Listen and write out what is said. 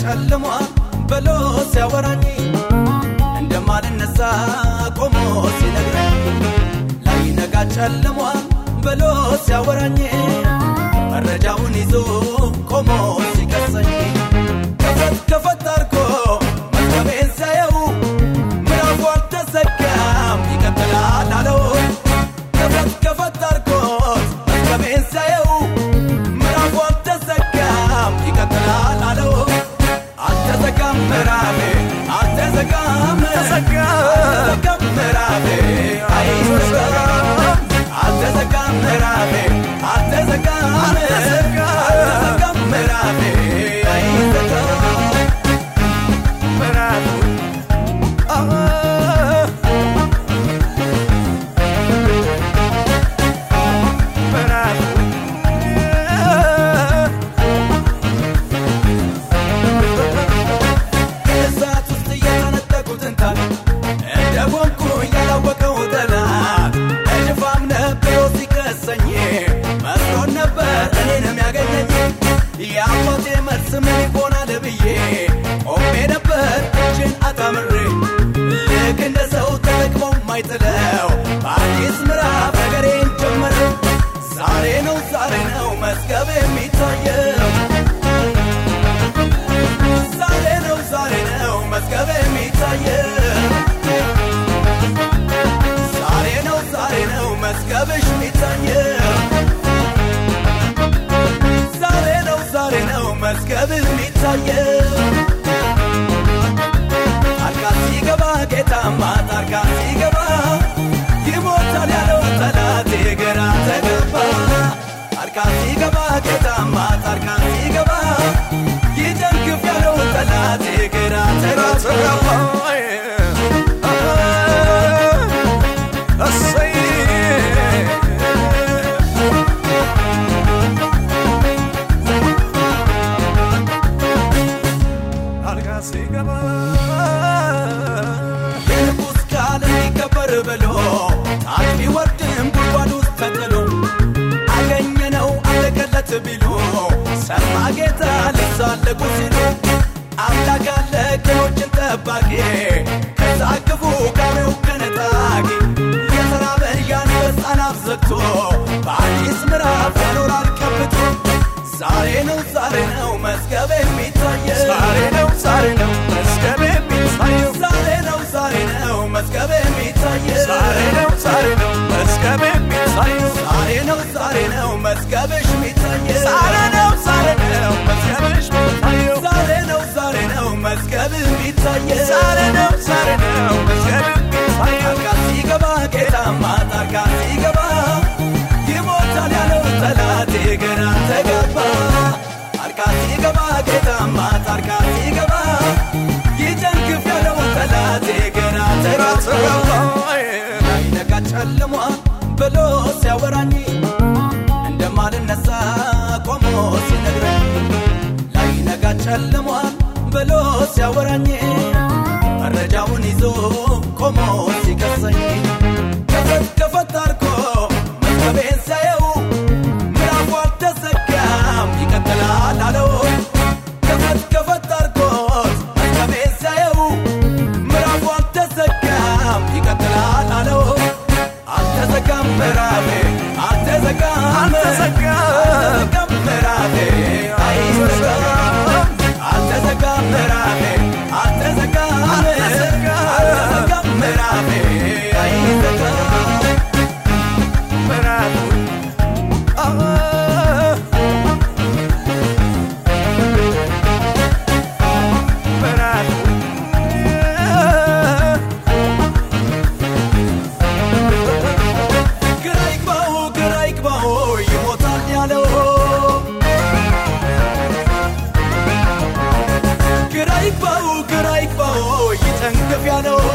ጨልሟል ብሎ ሲያወራኝ እንደማልነሳ ቆሞ ሲነግረኝ ላይነጋ ጨልሟል ብሎ ሲያወራኝ ምዕራፌ አልተዘጋም የሚታየው ዛሬ ነው ዛሬ ነው መዝገብሽ የሚታየው ዛሬ ነው ዛሬ ነው መዝገብህ የሚታየው አልጋ ሲገባ ቃል እንዲከበር ብሎ ጣት ቢወርድም ጉድጓድ ውስጥ ተጥሎ አገኘነው አለቀለት ቢሉ ሰማ ጌታ ሊሳለቁ ሲሉ አምላክ አለ ቅኖችን ጠባቂ ከዛ ክፉ ካሬው ከነጣቂ የተራበን ያንበሳን አፍ ዛሬ ነው መዝገብ የሚታየው ዛሬ ነው ዛሬ ነው መዝገብ የሚታየው ዛሬ ነው ዛሬ ነው መዝገብ የሚታየው ዛሬ ነው ዛሬ ነው መዝገብሽ የሚታየው ደሟ ብሎ ሲያወራኝ እንደማልነሳ ቆሞ ሲነግረኝ ላይ ነጋ ጨለሟል ብሎ ሲያወራኝ መረጃውን ይዞ ቆሞ ሲከሰኝ ምዕራፌ አትዘጋ if you know